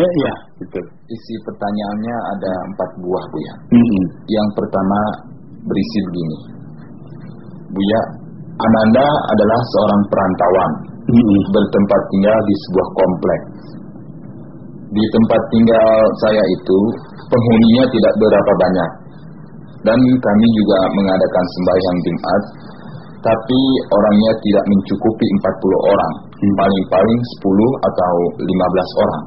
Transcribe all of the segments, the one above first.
Eh, iya, betul. Isi pertanyaannya ada empat buah, Bu ya. Mm-hmm. Yang pertama berisi begini. Bu ya, Ananda adalah seorang perantauan Mm-hmm. bertempat tinggal di sebuah kompleks. Di tempat tinggal saya itu penghuninya tidak berapa banyak. Dan kami juga mengadakan sembahyang Jumat, tapi orangnya tidak mencukupi 40 orang, paling-paling 10 atau 15 orang.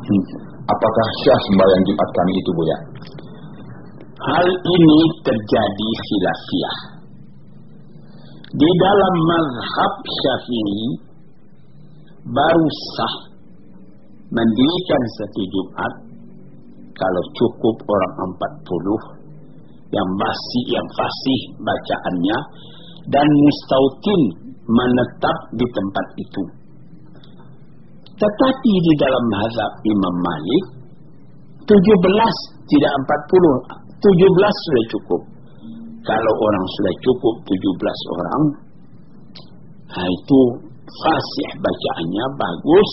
Apakah syah sembahyang Jumat kami itu, Bu ya? Hal ini terjadi khilafiyah. Di dalam mazhab Syafi'i baru sah mendirikan satu Jumat kalau cukup orang 40 yang masih yang fasih bacaannya dan mustautin menetap di tempat itu. Tetapi di dalam mazhab Imam Malik 17 tidak 40 17 sudah cukup. Kalau orang sudah cukup 17 orang nah itu fasih bacaannya bagus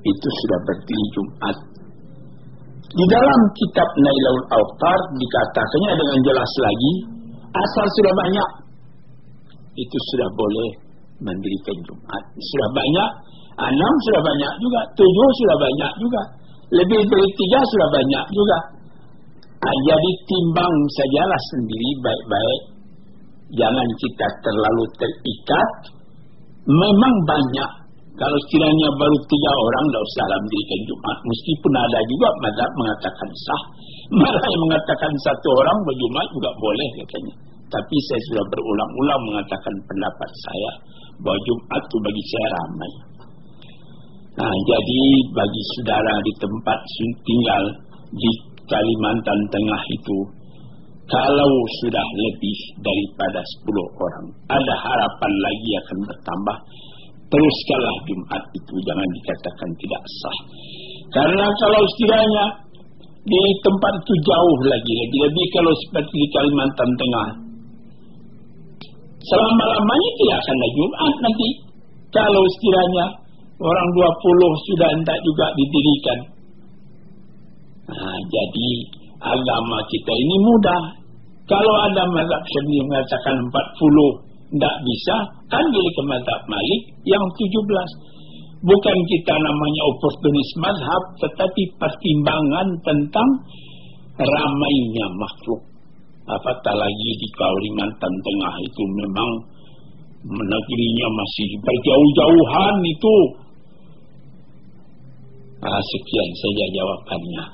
itu sudah berdiri Jumat. Di dalam kitab Nailul Awtar dikatakannya dengan jelas lagi asal sudah banyak itu sudah boleh mendirikan Jumat. Sudah banyak enam sudah banyak juga tujuh sudah banyak juga lebih dari tiga sudah banyak juga. Nah, jadi timbang sajalah sendiri baik-baik. Jangan kita terlalu terikat. Memang banyak. Kalau sekiranya baru tiga orang tidak usah mendirikan Jumat. Meskipun ada juga mazhab mengatakan sah. Malah yang mengatakan satu orang berjumat juga boleh katanya. Tapi saya sudah berulang-ulang mengatakan pendapat saya. Bahwa Jumat itu bagi saya ramai Nah, jadi bagi saudara di tempat tinggal di Kalimantan Tengah itu, kalau sudah lebih daripada 10 orang, ada harapan lagi akan bertambah. Teruskanlah Jumat itu, jangan dikatakan tidak sah. Karena kalau sekiranya di tempat itu jauh lagi, lebih kalau seperti di Kalimantan Tengah, selama-lamanya tidak akan ada Jumat nanti. Kalau sekiranya orang 20 sudah hendak juga didirikan. Nah, jadi agama kita ini mudah. Kalau ada mazhab syafi'i mengatakan 40 tidak bisa, ambil ke mazhab Malik yang 17. Bukan kita namanya oportunis mazhab, tetapi pertimbangan tentang ramainya makhluk. Apatah lagi di Kalimantan Tengah itu memang negerinya masih berjauh-jauhan itu Nah, sekian saja jawabannya.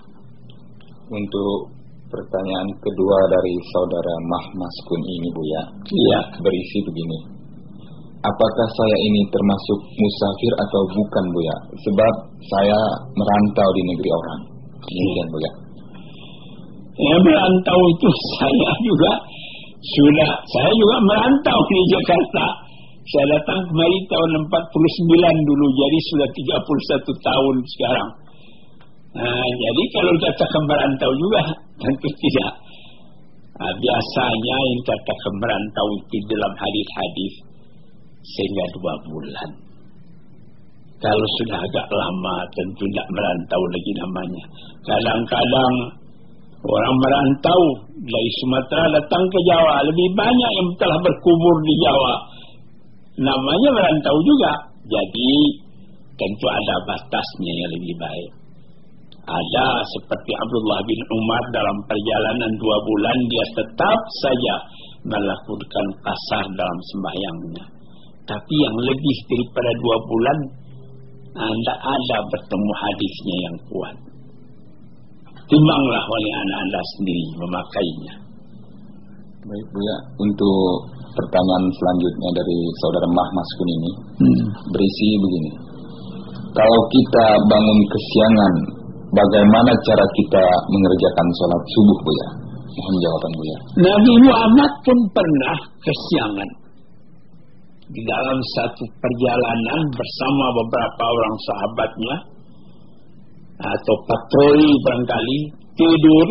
Untuk pertanyaan kedua dari saudara Mahmas Kun ini Bu ya. Iya. Berisi begini. Apakah saya ini termasuk musafir atau bukan Bu ya? Sebab saya merantau di negeri orang. Demikian Bu ya. Ya merantau itu saya juga sudah saya juga merantau di Jakarta. Saya datang kemari tahun 49 dulu, jadi sudah 31 tahun sekarang. Nah, jadi kalau katakan merantau juga, tentu tidak. Nah, biasanya yang katakan merantau itu dalam hadis-hadis sehingga dua bulan. Kalau sudah agak lama, tentu tidak merantau lagi namanya. Kadang-kadang orang merantau dari Sumatera datang ke Jawa, lebih banyak yang telah berkubur di Jawa namanya merantau juga. Jadi tentu ada batasnya yang lebih baik. Ada seperti Abdullah bin Umar dalam perjalanan dua bulan dia tetap saja melakukan kasar dalam sembahyangnya. Tapi yang lebih daripada dua bulan anda ada bertemu hadisnya yang kuat. Timbanglah oleh anak anda sendiri memakainya. Baik Bu ya, untuk pertanyaan selanjutnya dari saudara Mahmas Kun ini hmm. berisi begini. Kalau kita bangun kesiangan, bagaimana cara kita mengerjakan sholat subuh Bu ya? Mohon jawaban Bu ya. Nabi Muhammad pun pernah kesiangan di dalam satu perjalanan bersama beberapa orang sahabatnya atau patroli barangkali tidur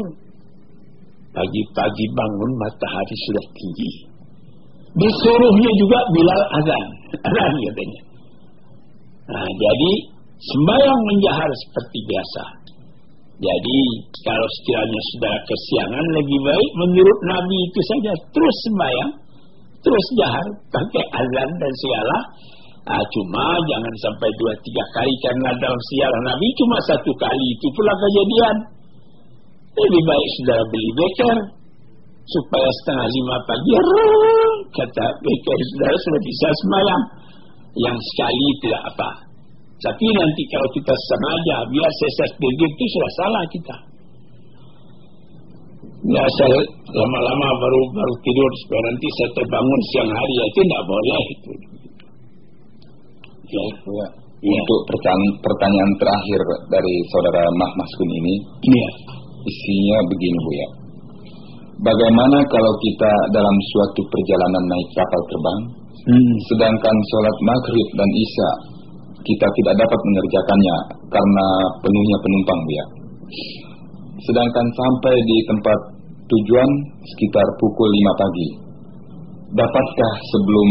pagi-pagi bangun matahari sudah tinggi disuruhnya juga Bilal azan. Azan katanya. Nah, jadi sembahyang menjahar seperti biasa. Jadi kalau sekiranya sudah kesiangan lebih baik menurut Nabi itu saja. Terus sembahyang, terus jahar pakai azan dan segala. Ah, cuma jangan sampai dua tiga kali karena dalam siaran Nabi cuma satu kali itu pula kejadian. Lebih baik sudah beli beker supaya setengah lima pagi kata beker sudah sudah bisa sembahyang. Yang sekali tidak apa. Tapi nanti kalau kita sengaja biar sesat begitu sudah salah kita. Ya saya lama-lama baru baru tidur supaya nanti saya terbangun siang hari ya, itu tidak boleh itu. Ya, ya. ya. Untuk pertanyaan, pertanyaan terakhir dari saudara Mah Maskun ini, ya. isinya begini Bu ya. Bagaimana kalau kita dalam suatu perjalanan naik kapal terbang, hmm. sedangkan sholat maghrib dan isya kita tidak dapat mengerjakannya karena penuhnya penumpang ya. Sedangkan sampai di tempat tujuan sekitar pukul 5 pagi. Dapatkah sebelum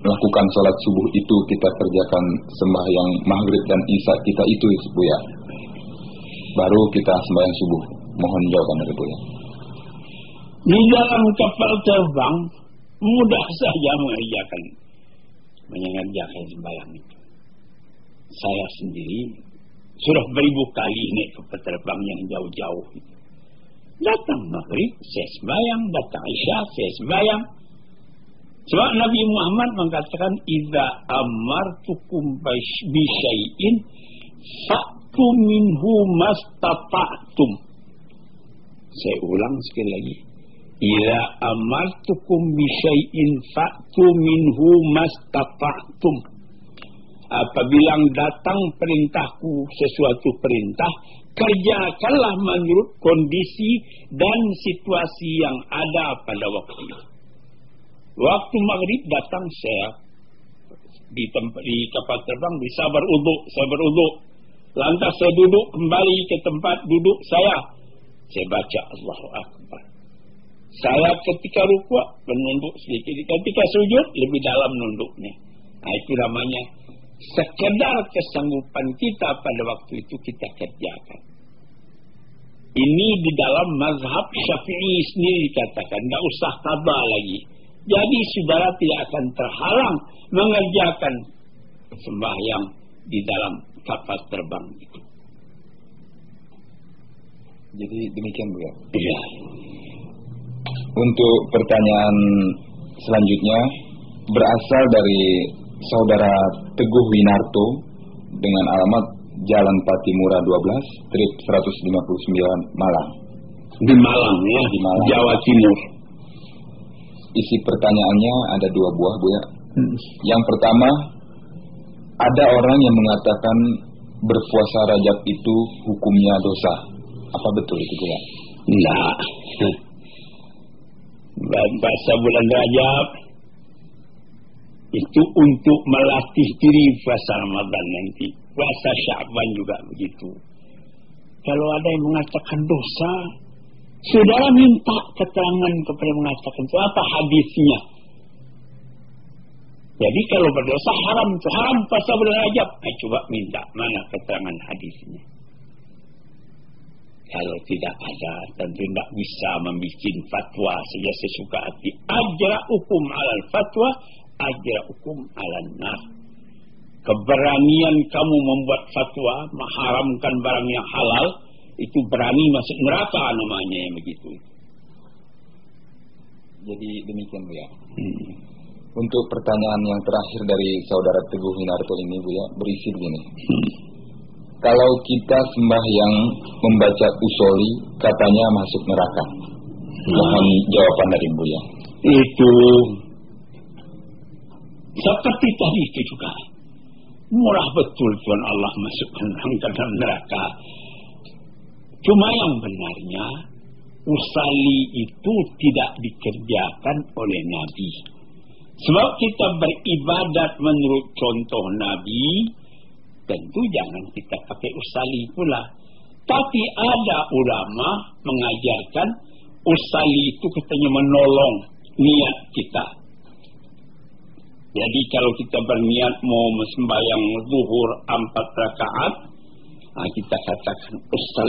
melakukan sholat subuh itu kita kerjakan sembahyang maghrib dan isya kita itu Bu ya? Baru kita sembahyang subuh. Mohon jawaban dari Bu ya. Di dalam kapal terbang mudah saja mengerjakan mengerjakan sembahyang itu saya sendiri sudah beribu kali naik ke peterbang yang jauh-jauh. Datang maghrib, saya sembahyang. Datang isya, saya sembahyang. Sebab Nabi Muhammad mengatakan, Iza amartukum bisyai'in fa'tu minhu mastata'tum. Saya ulang sekali lagi. Iza amartukum bisyai'in fa'tu minhu mastata'tum. Apabila datang perintahku sesuatu perintah kerjakanlah menurut kondisi dan situasi yang ada pada waktu itu. Waktu maghrib datang saya di tempat di kapal terbang bisa beruduk saya beruduk lantas saya duduk kembali ke tempat duduk saya. Saya baca Allahu Akbar saya ketika rukuk menunduk sedikit ketika sujud lebih dalam nunduknya nah, itu namanya sekedar kesanggupan kita pada waktu itu kita kerjakan. Ini di dalam mazhab syafi'i sendiri dikatakan, tidak usah tabah lagi. Jadi saudara tidak akan terhalang mengerjakan sembahyang di dalam kapal terbang itu. Jadi demikian Bu ya? Iya. Untuk pertanyaan selanjutnya berasal dari saudara Teguh Winarto dengan alamat Jalan Patimura 12, Trip 159 Malang. Di Malang ya, di Malang. Jawa Timur. Isi pertanyaannya ada dua buah, Bu ya. Hmm. Yang pertama, ada orang yang mengatakan berpuasa Rajab itu hukumnya dosa. Apa betul itu, Bu ya? Enggak. Bahasa bulan Rajab itu untuk melatih diri puasa Ramadan nanti. Puasa Syaban juga begitu. Kalau ada yang mengatakan dosa, saudara minta keterangan kepada mengatakan itu apa hadisnya. Jadi kalau berdosa haram haram puasa bulan Rajab. Nah, coba minta mana keterangan hadisnya. Kalau tidak ada, tentu tidak bisa membuat fatwa saja sesuka hati. Ajra hukum alal fatwa hukum ala Keberanian kamu membuat fatwa mengharamkan barang yang halal itu berani masuk neraka namanya yang begitu. Jadi demikian Bu ya. Hmm. Untuk pertanyaan yang terakhir dari saudara Teguh Hinarto ini Bu ya berisi begini. Hmm. Kalau kita sembahyang membaca usoli katanya masuk neraka. Mohon hmm. jawaban dari Bu ya. Itu seperti tadi itu juga. Murah betul Tuhan Allah masukkan orang ke dalam neraka. Cuma yang benarnya, usali itu tidak dikerjakan oleh Nabi. Sebab kita beribadat menurut contoh Nabi, tentu jangan kita pakai usali pula. Tapi ada ulama mengajarkan usali itu katanya menolong niat kita. Jadi kalau kita berniat mau sembahyang zuhur empat rakaat, nah kita katakan usal